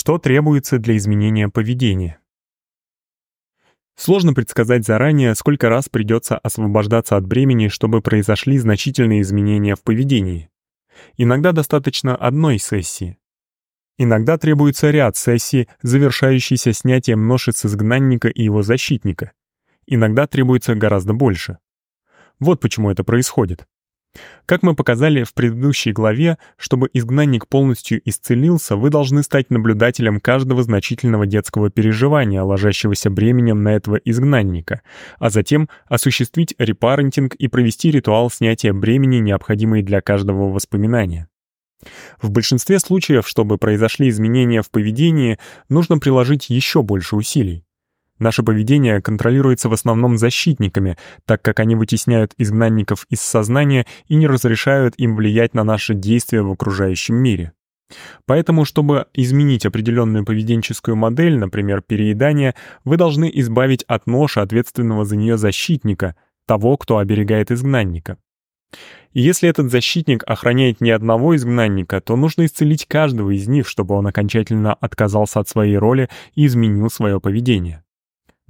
Что требуется для изменения поведения? Сложно предсказать заранее, сколько раз придется освобождаться от бремени, чтобы произошли значительные изменения в поведении. Иногда достаточно одной сессии. Иногда требуется ряд сессий, завершающийся снятием ноши с изгнанника и его защитника. Иногда требуется гораздо больше. Вот почему это происходит. Как мы показали в предыдущей главе, чтобы изгнанник полностью исцелился, вы должны стать наблюдателем каждого значительного детского переживания, ложащегося бременем на этого изгнанника, а затем осуществить репарентинг и провести ритуал снятия бремени, необходимый для каждого воспоминания. В большинстве случаев, чтобы произошли изменения в поведении, нужно приложить еще больше усилий. Наше поведение контролируется в основном защитниками, так как они вытесняют изгнанников из сознания и не разрешают им влиять на наши действия в окружающем мире. Поэтому, чтобы изменить определенную поведенческую модель, например, переедание, вы должны избавить от ноши ответственного за нее защитника, того, кто оберегает изгнанника. И если этот защитник охраняет не одного изгнанника, то нужно исцелить каждого из них, чтобы он окончательно отказался от своей роли и изменил свое поведение.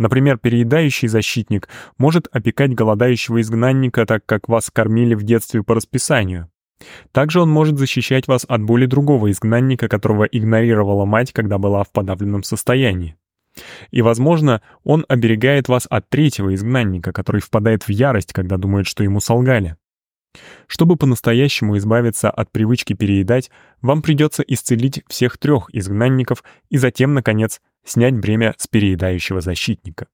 Например, переедающий защитник может опекать голодающего изгнанника, так как вас кормили в детстве по расписанию. Также он может защищать вас от боли другого изгнанника, которого игнорировала мать, когда была в подавленном состоянии. И, возможно, он оберегает вас от третьего изгнанника, который впадает в ярость, когда думает, что ему солгали. Чтобы по-настоящему избавиться от привычки переедать, вам придется исцелить всех трех изгнанников и затем, наконец, снять бремя с переедающего защитника.